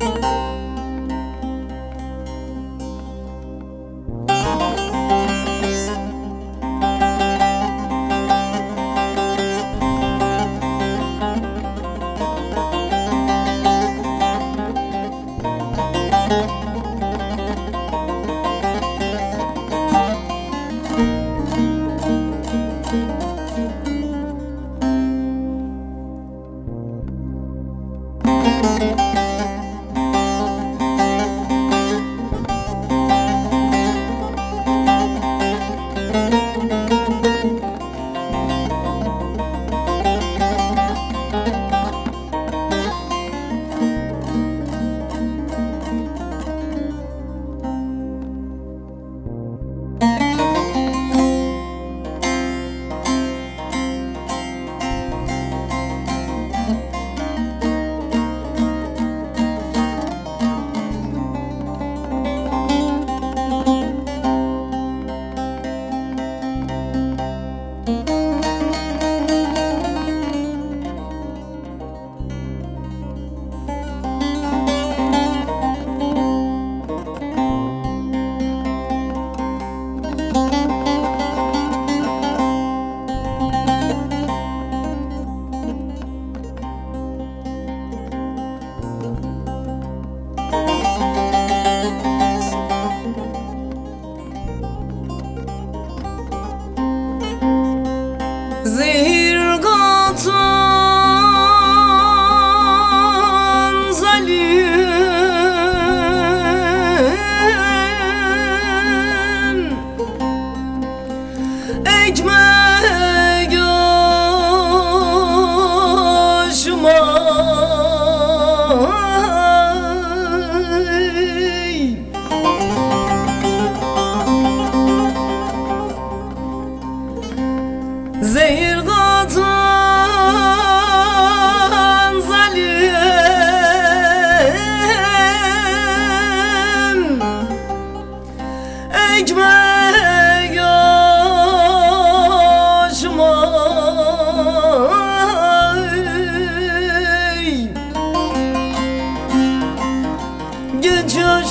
Música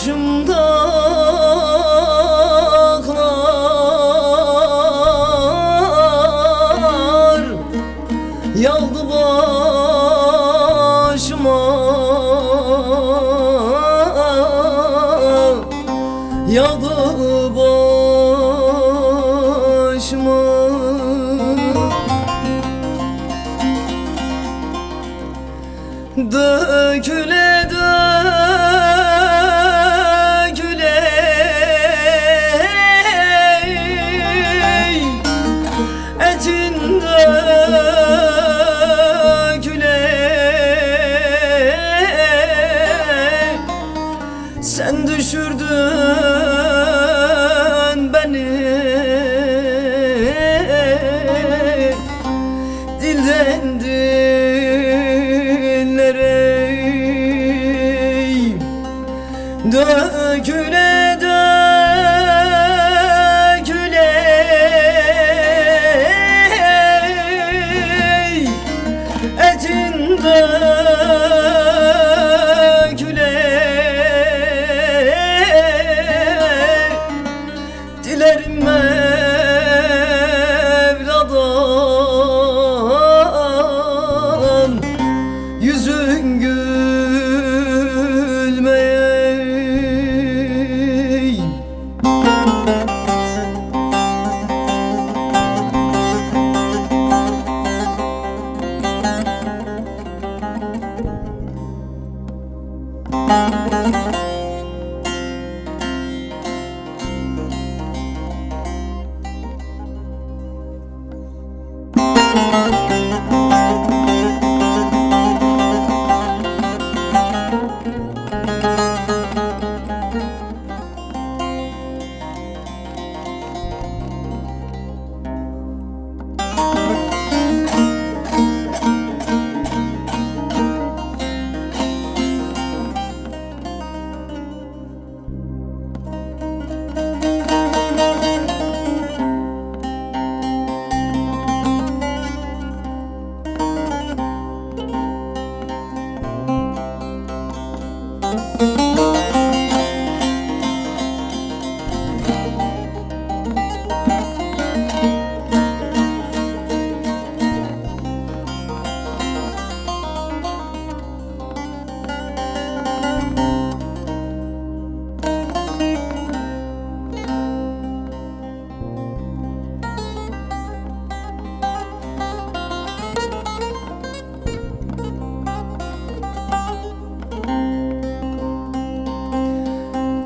Geç yaşımda aklar Yağdı başıma. Yağdı düşürdün beni. Dilden dillere Döküle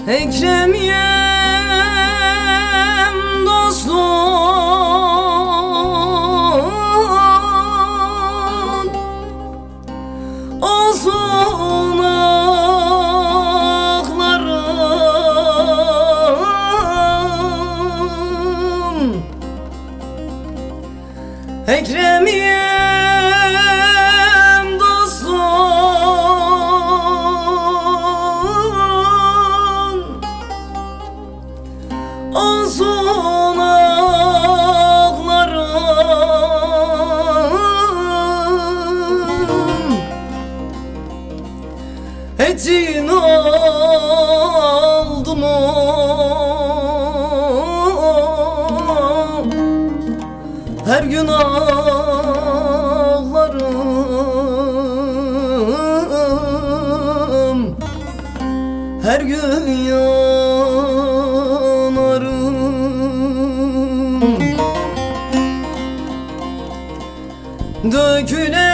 Ekrem'yem dostum Her gün yanarım. Döküle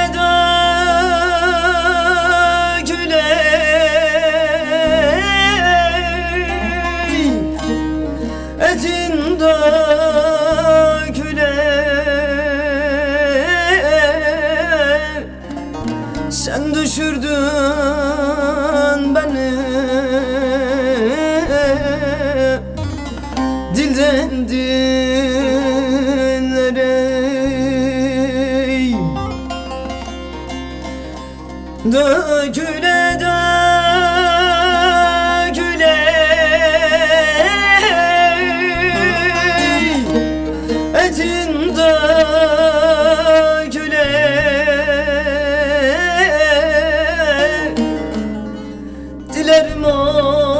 efendiler ey Döküle döküle Etin döküle Dilerim Allah'a